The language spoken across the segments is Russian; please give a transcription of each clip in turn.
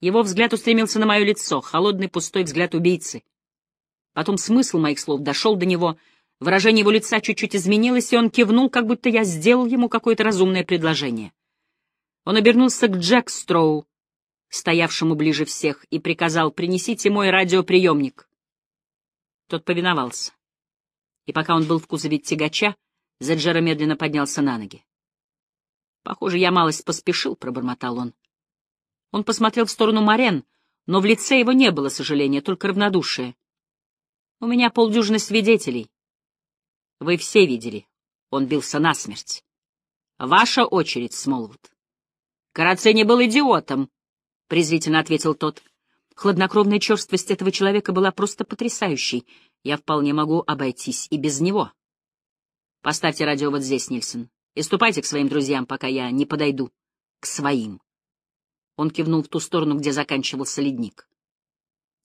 Его взгляд устремился на мое лицо, холодный пустой взгляд убийцы. Потом смысл моих слов дошел до него, выражение его лица чуть-чуть изменилось, и он кивнул, как будто я сделал ему какое-то разумное предложение. Он обернулся к Джек Строу, стоявшему ближе всех, и приказал «принесите мой радиоприемник». Тот повиновался. И пока он был в кузове тягача, Заджера медленно поднялся на ноги. «Похоже, я малость поспешил», — пробормотал он. Он посмотрел в сторону Марен, но в лице его не было сожаления, только равнодушие. «У меня полдюжины свидетелей. Вы все видели. Он бился насмерть. Ваша очередь, Смолвуд». «Карацини был идиотом», — презрительно ответил тот. Хладнокровная черствость этого человека была просто потрясающей. Я вполне могу обойтись и без него. Поставьте радио вот здесь, Нильсон, и ступайте к своим друзьям, пока я не подойду. К своим. Он кивнул в ту сторону, где заканчивался ледник.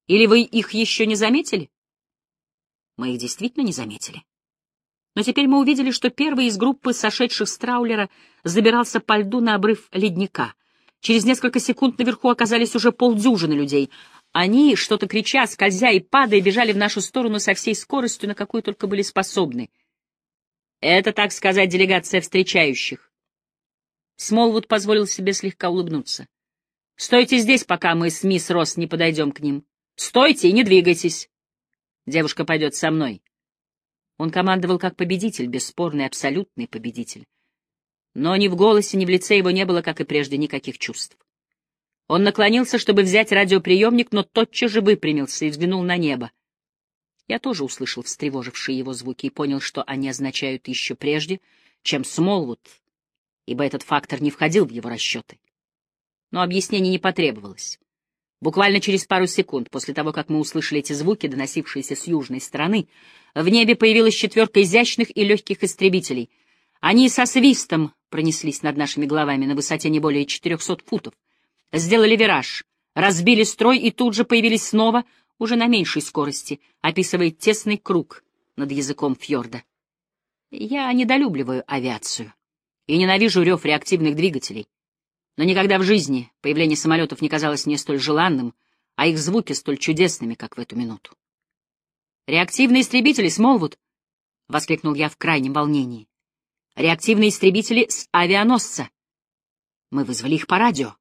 Или вы их еще не заметили? Мы их действительно не заметили. Но теперь мы увидели, что первый из группы сошедших с траулера забирался по льду на обрыв ледника. Через несколько секунд наверху оказались уже полдюжины людей. Они, что-то крича, скользя и падая, бежали в нашу сторону со всей скоростью, на какую только были способны. Это, так сказать, делегация встречающих. Смолвуд позволил себе слегка улыбнуться. «Стойте здесь, пока мы с мисс Росс не подойдем к ним. Стойте и не двигайтесь. Девушка пойдет со мной». Он командовал как победитель, бесспорный, абсолютный победитель. Но ни в голосе, ни в лице его не было, как и прежде, никаких чувств. Он наклонился, чтобы взять радиоприемник, но тотчас же выпрямился и взглянул на небо. Я тоже услышал встревожившие его звуки и понял, что они означают еще прежде, чем Смолвуд, ибо этот фактор не входил в его расчеты. Но объяснений не потребовалось. Буквально через пару секунд после того, как мы услышали эти звуки, доносившиеся с южной стороны, в небе появилась четверка изящных и легких истребителей. Они со свистом пронеслись над нашими головами на высоте не более 400 футов, сделали вираж, разбили строй и тут же появились снова, уже на меньшей скорости, описывая тесный круг над языком фьорда. Я недолюбливаю авиацию и ненавижу рев реактивных двигателей, но никогда в жизни появление самолетов не казалось мне столь желанным, а их звуки столь чудесными, как в эту минуту. «Реактивные истребители, Смолвуд!» — воскликнул я в крайнем волнении. Реактивные истребители с авианосца. Мы вызвали их по радио.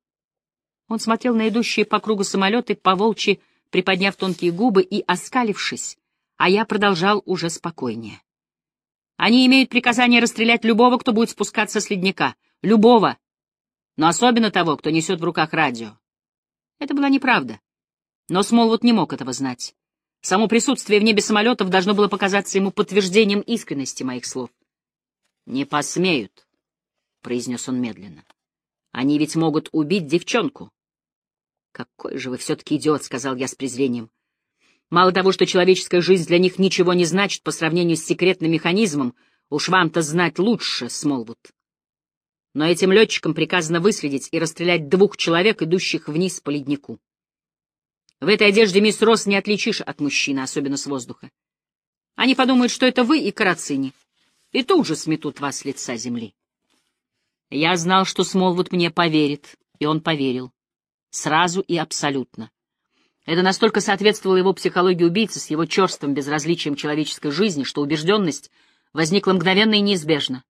Он смотрел на идущие по кругу самолеты, поволчьи, приподняв тонкие губы и оскалившись, а я продолжал уже спокойнее. Они имеют приказание расстрелять любого, кто будет спускаться с ледника. Любого. Но особенно того, кто несет в руках радио. Это была неправда. Но Смолвуд не мог этого знать. Само присутствие в небе самолетов должно было показаться ему подтверждением искренности моих слов. «Не посмеют», — произнес он медленно. «Они ведь могут убить девчонку». «Какой же вы все-таки идиот», — сказал я с презрением. «Мало того, что человеческая жизнь для них ничего не значит по сравнению с секретным механизмом, уж вам-то знать лучше, Смолвуд. Но этим летчикам приказано выследить и расстрелять двух человек, идущих вниз по леднику. В этой одежде мисс Росс не отличишь от мужчины, особенно с воздуха. Они подумают, что это вы и Карацини и тут же сметут вас с лица земли. Я знал, что Смолвуд мне поверит, и он поверил. Сразу и абсолютно. Это настолько соответствовало его психологии убийцы с его черствым безразличием человеческой жизни, что убежденность возникла мгновенно и неизбежно.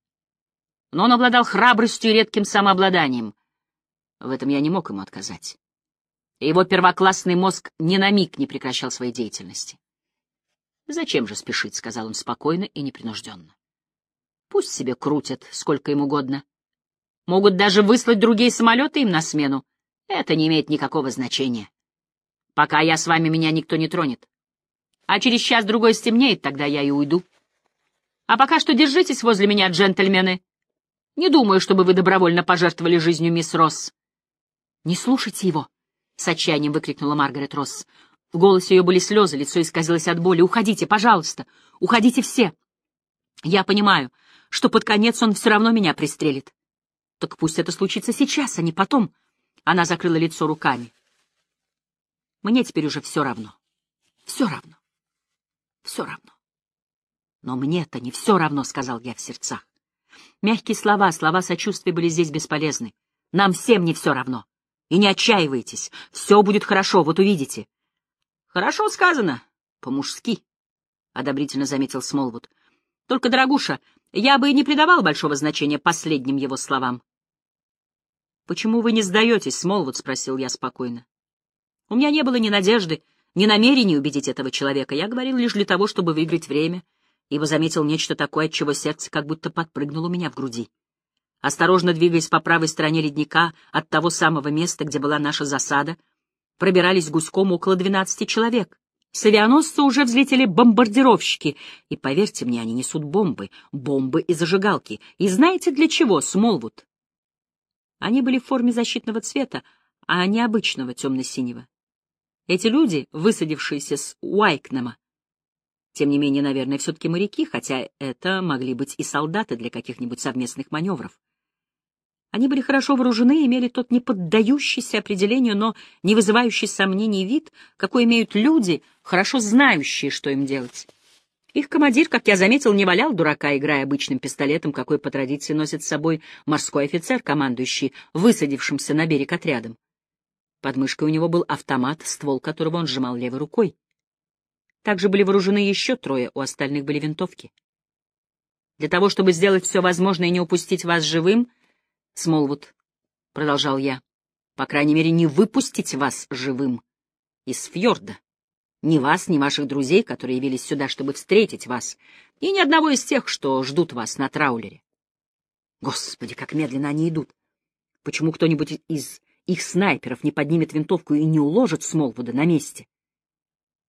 Но он обладал храбростью и редким самообладанием. В этом я не мог ему отказать. И его первоклассный мозг ни на миг не прекращал своей деятельности. «Зачем же спешить?» — сказал он спокойно и непринужденно. Пусть себе крутят, сколько им угодно. Могут даже выслать другие самолеты им на смену. Это не имеет никакого значения. Пока я с вами, меня никто не тронет. А через час-другой стемнеет, тогда я и уйду. А пока что держитесь возле меня, джентльмены. Не думаю, чтобы вы добровольно пожертвовали жизнью мисс Росс. — Не слушайте его! — с отчаянием выкрикнула Маргарет Росс. В голосе ее были слезы, лицо исказилось от боли. «Уходите, пожалуйста! Уходите все! Я понимаю, что под конец он все равно меня пристрелит. Так пусть это случится сейчас, а не потом. Она закрыла лицо руками. Мне теперь уже все равно. Все равно. Все равно. Но мне-то не все равно, — сказал я в сердцах. Мягкие слова, слова сочувствия были здесь бесполезны. Нам всем не все равно. И не отчаивайтесь, все будет хорошо, вот увидите. — Хорошо сказано, по-мужски, — одобрительно заметил Смолвуд. — Только, дорогуша, я бы и не придавал большого значения последним его словам. — Почему вы не сдаетесь, Смолвуд? — спросил я спокойно. У меня не было ни надежды, ни намерения убедить этого человека. Я говорил лишь для того, чтобы выиграть время, ибо заметил нечто такое, от чего сердце как будто подпрыгнуло у меня в груди. Осторожно двигаясь по правой стороне ледника от того самого места, где была наша засада, пробирались гуськом около двенадцати человек. С авианосца уже взлетели бомбардировщики, и, поверьте мне, они несут бомбы, бомбы и зажигалки. И знаете для чего, Смолвуд? Они были в форме защитного цвета, а не обычного темно-синего. Эти люди, высадившиеся с Уайкнема, тем не менее, наверное, все-таки моряки, хотя это могли быть и солдаты для каких-нибудь совместных маневров. Они были хорошо вооружены и имели тот неподдающийся определению, но не вызывающий сомнений вид, какой имеют люди, хорошо знающие, что им делать. Их командир, как я заметил, не валял дурака, играя обычным пистолетом, какой по традиции носит с собой морской офицер, командующий высадившимся на берег отрядом. Под мышкой у него был автомат, ствол которого он сжимал левой рукой. Также были вооружены еще трое, у остальных были винтовки. Для того, чтобы сделать все возможное и не упустить вас живым, Смолвуд, — продолжал я, — по крайней мере, не выпустить вас живым из фьорда. Ни вас, ни ваших друзей, которые явились сюда, чтобы встретить вас, и ни одного из тех, что ждут вас на траулере. Господи, как медленно они идут! Почему кто-нибудь из их снайперов не поднимет винтовку и не уложит Смолвуда на месте?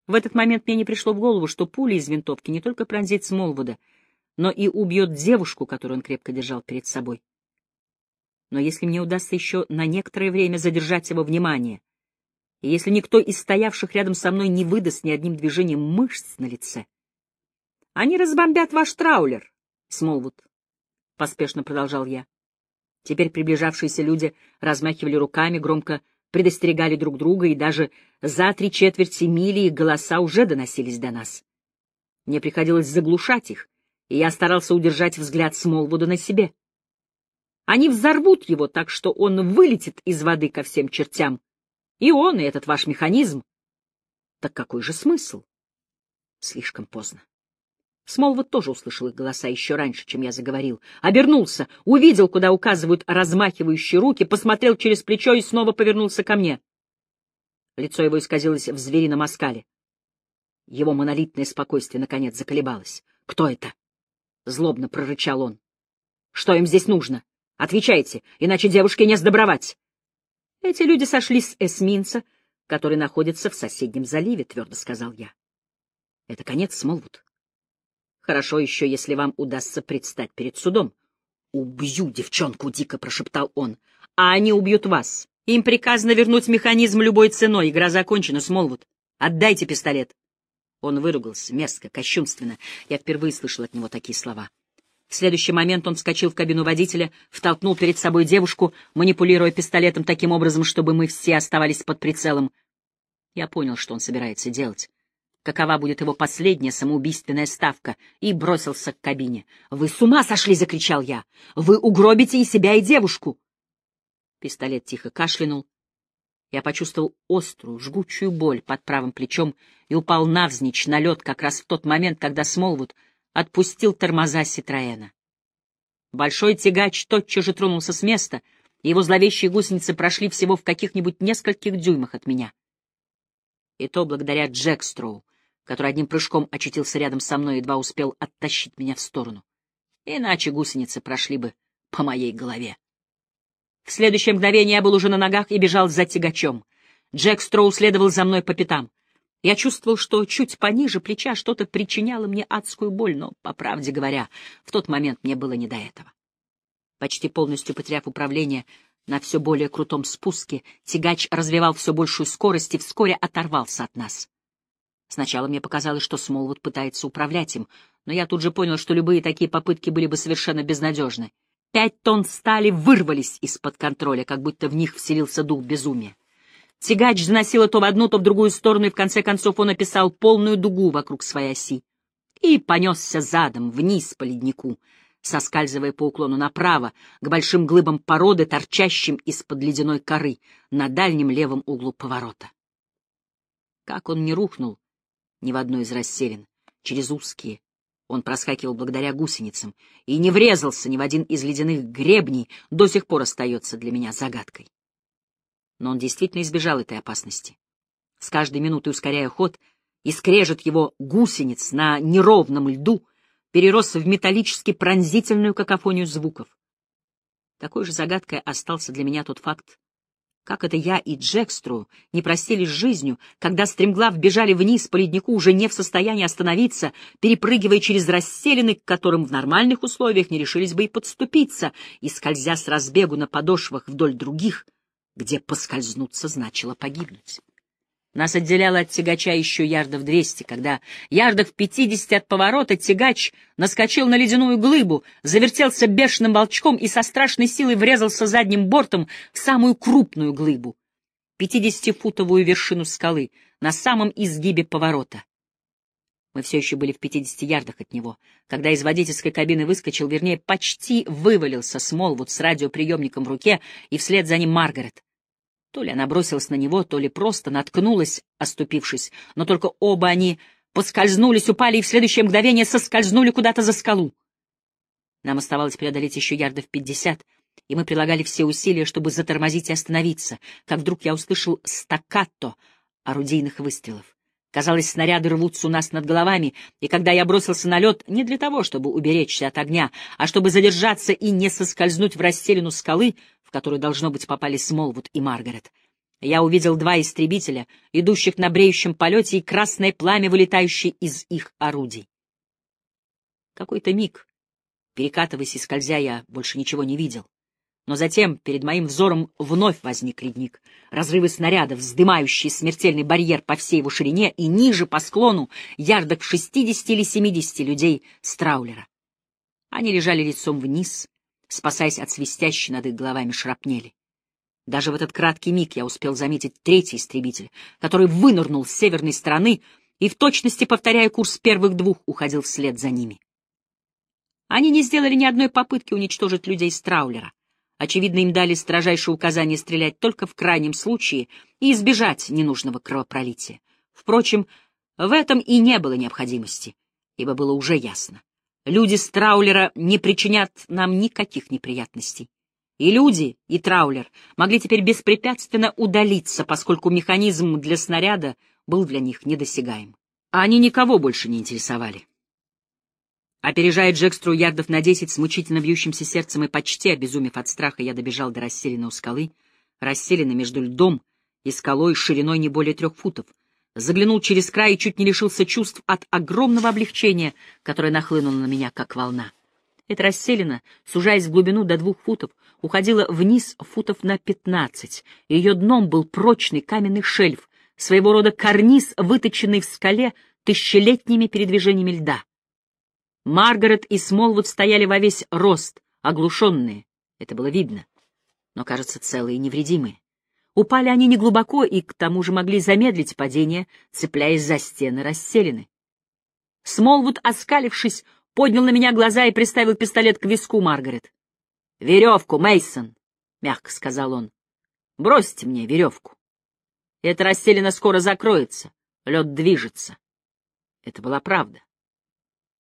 В этот момент мне не пришло в голову, что пуля из винтовки не только пронзит Смолвуда, но и убьет девушку, которую он крепко держал перед собой. Но если мне удастся еще на некоторое время задержать его внимание, и если никто из стоявших рядом со мной не выдаст ни одним движением мышц на лице, они разбомбят ваш траулер, Смолвуд, — поспешно продолжал я. Теперь приближавшиеся люди размахивали руками, громко предостерегали друг друга, и даже за три четверти мили их голоса уже доносились до нас. Мне приходилось заглушать их, и я старался удержать взгляд Смолвуда на себе. Они взорвут его так, что он вылетит из воды ко всем чертям. И он, и этот ваш механизм. Так какой же смысл? Слишком поздно. Смолвуд тоже услышал их голоса еще раньше, чем я заговорил. Обернулся, увидел, куда указывают размахивающие руки, посмотрел через плечо и снова повернулся ко мне. Лицо его исказилось в зверином оскале. Его монолитное спокойствие наконец заколебалось. «Кто это?» — злобно прорычал он. «Что им здесь нужно? Отвечайте, иначе девушке не сдобровать!» «Эти люди сошли с эсминца, который находится в соседнем заливе», — твердо сказал я. «Это конец, Смолвуд. Хорошо еще, если вам удастся предстать перед судом. «Убью девчонку!» — дико прошептал он. «А они убьют вас. Им приказано вернуть механизм любой ценой. Игра закончена, Смолвуд. Отдайте пистолет!» Он выругался, мерзко, кощунственно. Я впервые слышал от него такие слова. В следующий момент он вскочил в кабину водителя, втолкнул перед собой девушку, манипулируя пистолетом таким образом, чтобы мы все оставались под прицелом. Я понял, что он собирается делать какова будет его последняя самоубийственная ставка, и бросился к кабине. «Вы с ума сошли!» — закричал я. «Вы угробите и себя, и девушку!» Пистолет тихо кашлянул. Я почувствовал острую, жгучую боль под правым плечом и упал навзничь на лед как раз в тот момент, когда Смолвуд отпустил тормоза Ситроэна. Большой тягач тотчас же тронулся с места, и его зловещие гусеницы прошли всего в каких-нибудь нескольких дюймах от меня. И то благодаря Джекстроу, который одним прыжком очутился рядом со мной и едва успел оттащить меня в сторону. Иначе гусеницы прошли бы по моей голове. В следующее мгновение я был уже на ногах и бежал за тягачом. Джек Строу следовал за мной по пятам. Я чувствовал, что чуть пониже плеча что-то причиняло мне адскую боль, но, по правде говоря, в тот момент мне было не до этого. Почти полностью потеряв управление на все более крутом спуске, тягач развивал все большую скорость и вскоре оторвался от нас. Сначала мне показалось, что Смолвуд пытается управлять им, но я тут же понял, что любые такие попытки были бы совершенно безнадежны. Пять тонн стали вырвались из-под контроля, как будто в них вселился дух безумия. Тягач заносило то в одну, то в другую сторону, и в конце концов он описал полную дугу вокруг своей оси и понесся задом вниз по леднику. соскальзывая по уклону направо, к большим глыбам породы, торчащим из-под ледяной коры, на дальнем левом углу поворота. Как он не рухнул ни в одной из расселин, через узкие, он проскакивал благодаря гусеницам, и не врезался ни в один из ледяных гребней, до сих пор остается для меня загадкой. Но он действительно избежал этой опасности. С каждой минутой ускоряя ход, и скрежет его гусениц на неровном льду перерос в металлически пронзительную какофонию звуков. Такой же загадкой остался для меня тот факт, как это я и Джекстру не простились с жизнью, когда стремглав бежали вниз по леднику, уже не в состоянии остановиться, перепрыгивая через расселины, к которым в нормальных условиях не решились бы и подступиться, и скользя с разбегу на подошвах вдоль других, где поскользнуться значило погибнуть. Нас отделяло от тягача еще ярдов двести, когда ярдов пятидесяти от поворота тягач наскочил на ледяную глыбу, завертелся бешеным волчком и со страшной силой врезался задним бортом в самую крупную глыбу, пятидесятифутовую вершину скалы, на самом изгибе поворота. Мы все еще были в пятидесяти ярдах от него, когда из водительской кабины выскочил, вернее, почти вывалился Смолвуд с радиоприемником в руке, и вслед за ним Маргарет. То ли она бросилась на него, то ли просто наткнулась, оступившись, но только оба они поскользнулись, упали и в следующее мгновение соскользнули куда-то за скалу. Нам оставалось преодолеть еще ярдов пятьдесят, и мы прилагали все усилия, чтобы затормозить и остановиться, как вдруг я услышал стаккато орудийных выстрелов. Казалось, снаряды рвутся у нас над головами, и когда я бросился на лед не для того, чтобы уберечься от огня, а чтобы задержаться и не соскользнуть в расселину скалы, в которую, должно быть, попали Смолвуд и Маргарет. Я увидел два истребителя, идущих на бреющем полете, и красное пламя, вылетающее из их орудий. Какой-то миг, перекатываясь и скользя, я больше ничего не видел. Но затем перед моим взором вновь возник ледник. Разрывы снарядов, вздымающие смертельный барьер по всей его ширине и ниже по склону ярдок в шестидесяти или семидесяти людей с траулера. Они лежали лицом вниз, спасаясь от свистящей над их головами шрапнели. Даже в этот краткий миг я успел заметить третий истребитель, который вынырнул с северной стороны и, в точности повторяя курс первых двух, уходил вслед за ними. Они не сделали ни одной попытки уничтожить людей с траулера. Очевидно, им дали строжайшее указание стрелять только в крайнем случае и избежать ненужного кровопролития. Впрочем, в этом и не было необходимости, ибо было уже ясно. Люди с траулера не причинят нам никаких неприятностей. И люди, и траулер могли теперь беспрепятственно удалиться, поскольку механизм для снаряда был для них недосягаем. Они никого больше не интересовали. Опережая Джекстру ярдов на десять с мучительно бьющимся сердцем и почти обезумев от страха, я добежал до расселенной у скалы, расселены между льдом и скалой шириной не более трех футов, заглянул через край и чуть не лишился чувств от огромного облегчения, которое нахлынуло на меня, как волна. Эта расселена, сужаясь в глубину до двух футов, уходила вниз футов на пятнадцать. Ее дном был прочный каменный шельф, своего рода карниз, выточенный в скале тысячелетними передвижениями льда. Маргарет и Смолвуд стояли во весь рост, оглушенные, это было видно, но, кажется, целые и невредимые. Упали они неглубоко и к тому же могли замедлить падение, цепляясь за стены расселены. Смолвуд, оскалившись, поднял на меня глаза и приставил пистолет к виску Маргарет. «Веревку, Мейсон, мягко сказал он. «Бросьте мне веревку. Эта расселена скоро закроется, лед движется». Это была правда.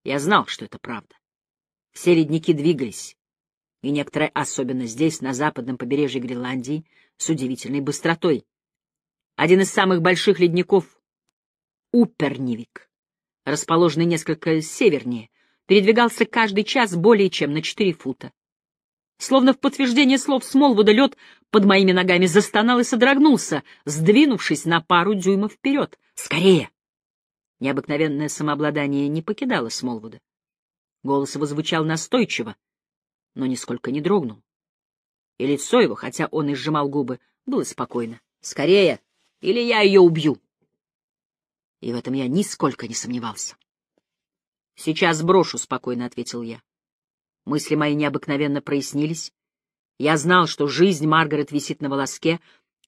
Я знал, что это правда. Все ледники двигались, и некоторые, особенно здесь, на западном побережье Гренландии, с удивительной быстротой. Один из самых больших ледников — Упернивик, расположенный несколько севернее, передвигался каждый час более чем на четыре фута. Словно в подтверждение слов Смолвуда лед под моими ногами застонал и содрогнулся, сдвинувшись на пару дюймов вперед. «Скорее!» Необыкновенное самообладание не покидало Смолвуда. Голос его звучал настойчиво, но нисколько не дрогнул. И лицо его, хотя он и сжимал губы, было спокойно. «Скорее, или я ее убью!» И в этом я нисколько не сомневался. «Сейчас брошу», — спокойно ответил я. Мысли мои необыкновенно прояснились. Я знал, что жизнь Маргарет висит на волоске,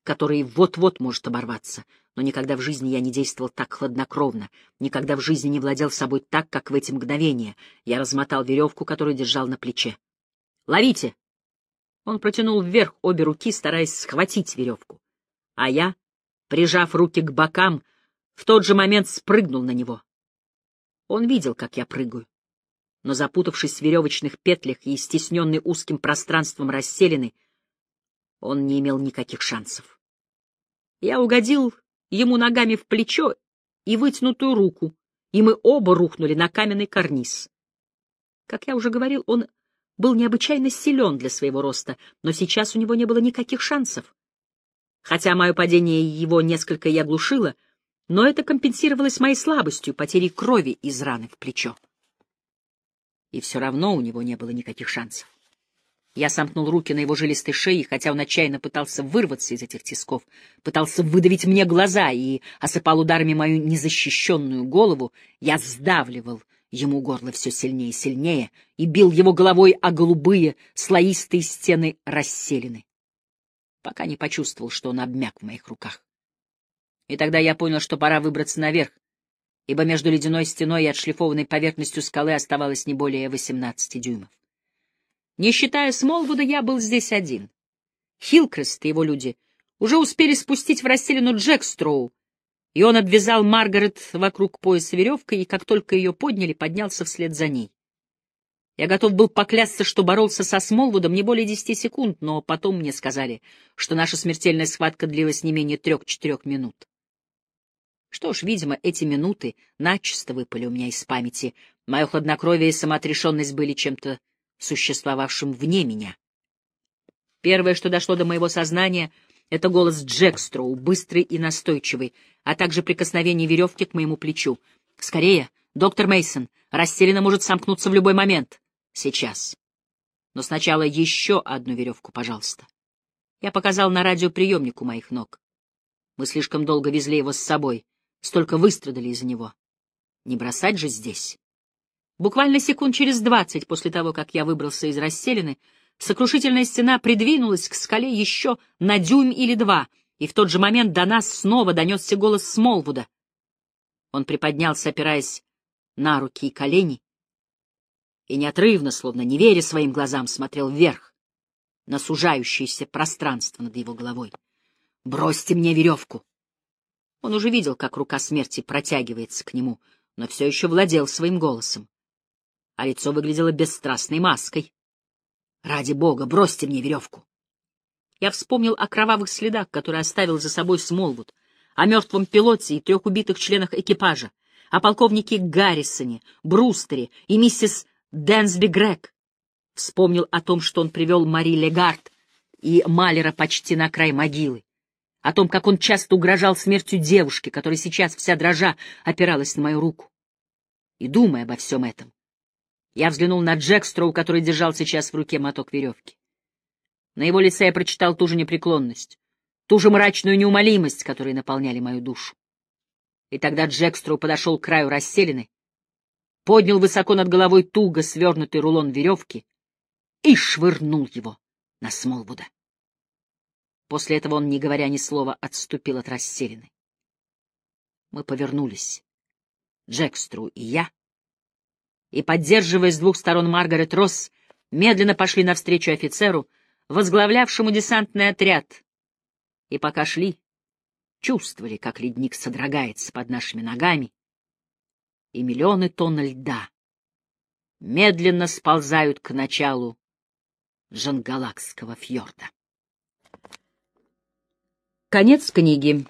который вот-вот может оборваться. Но никогда в жизни я не действовал так хладнокровно, никогда в жизни не владел собой так, как в эти мгновения. Я размотал веревку, которую держал на плече. «Ловите!» Он протянул вверх обе руки, стараясь схватить веревку. А я, прижав руки к бокам, в тот же момент спрыгнул на него. Он видел, как я прыгаю. Но, запутавшись в веревочных петлях и стесненный узким пространством расселены, он не имел никаких шансов. Я угодил ему ногами в плечо и вытянутую руку, и мы оба рухнули на каменный карниз. Как я уже говорил, он был необычайно силен для своего роста, но сейчас у него не было никаких шансов. Хотя мое падение его несколько и оглушило, но это компенсировалось моей слабостью, потерей крови из раны в плечо. И все равно у него не было никаких шансов. Я сомкнул руки на его жилистой шее, хотя он отчаянно пытался вырваться из этих тисков, пытался выдавить мне глаза и осыпал ударами мою незащищенную голову, я сдавливал ему горло все сильнее и сильнее и бил его головой о голубые, слоистые стены расселены, пока не почувствовал, что он обмяк в моих руках. И тогда я понял, что пора выбраться наверх, ибо между ледяной стеной и отшлифованной поверхностью скалы оставалось не более 18 дюймов. Не считая Смолвуда, я был здесь один. Хилкрест и его люди уже успели спустить в расселину Джекстроу, и он обвязал Маргарет вокруг пояса веревкой, и как только ее подняли, поднялся вслед за ней. Я готов был поклясться, что боролся со Смолвудом не более десяти секунд, но потом мне сказали, что наша смертельная схватка длилась не менее трех-четырех минут. Что ж, видимо, эти минуты начисто выпали у меня из памяти. Мое хладнокровие и самоотрешенность были чем-то существовавшим вне меня. Первое, что дошло до моего сознания, — это голос Джекстроу, быстрый и настойчивый, а также прикосновение веревки к моему плечу. «Скорее, доктор Мейсон, расселена может сомкнуться в любой момент. Сейчас. Но сначала еще одну веревку, пожалуйста». Я показал на радиоприемник у моих ног. Мы слишком долго везли его с собой, столько выстрадали из-за него. Не бросать же здесь. Буквально секунд через двадцать после того, как я выбрался из расселины, сокрушительная стена придвинулась к скале еще на дюйм или два, и в тот же момент до нас снова донесся голос Смолвуда. Он приподнялся, опираясь на руки и колени, и неотрывно, словно не веря своим глазам, смотрел вверх, на сужающееся пространство над его головой. «Бросьте мне веревку!» Он уже видел, как рука смерти протягивается к нему, но все еще владел своим голосом а лицо выглядело бесстрастной маской. «Ради бога, бросьте мне веревку!» Я вспомнил о кровавых следах, которые оставил за собой Смолвуд, о мертвом пилоте и трех убитых членах экипажа, о полковнике Гаррисоне, Брустере и миссис Дэнсби Грег. Вспомнил о том, что он привел Мари Легард и Малера почти на край могилы, о том, как он часто угрожал смертью девушки, которая сейчас вся дрожа опиралась на мою руку. И, думая обо всем этом, я взглянул на Джекстроу, который держал сейчас в руке моток веревки. На его лице я прочитал ту же непреклонность, ту же мрачную неумолимость, которые наполняли мою душу. И тогда Джекстроу подошел к краю расселены, поднял высоко над головой туго свернутый рулон веревки и швырнул его на Смолвуда. После этого он, не говоря ни слова, отступил от расселены. Мы повернулись, Джекстру и я, и, поддерживая с двух сторон Маргарет Росс, медленно пошли навстречу офицеру, возглавлявшему десантный отряд. И пока шли, чувствовали, как ледник содрогается под нашими ногами, и миллионы тонн льда медленно сползают к началу Жангалакского фьорда. Конец книги.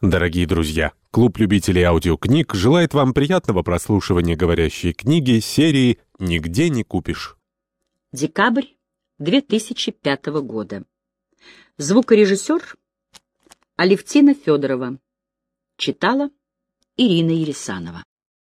Дорогие друзья, клуб любителей аудиокниг желает вам приятного прослушивания говорящей книги серии «Нигде не купишь». Декабрь 2005 года. Звукорежиссер Алевтина Федорова. Читала Ирина Ересанова.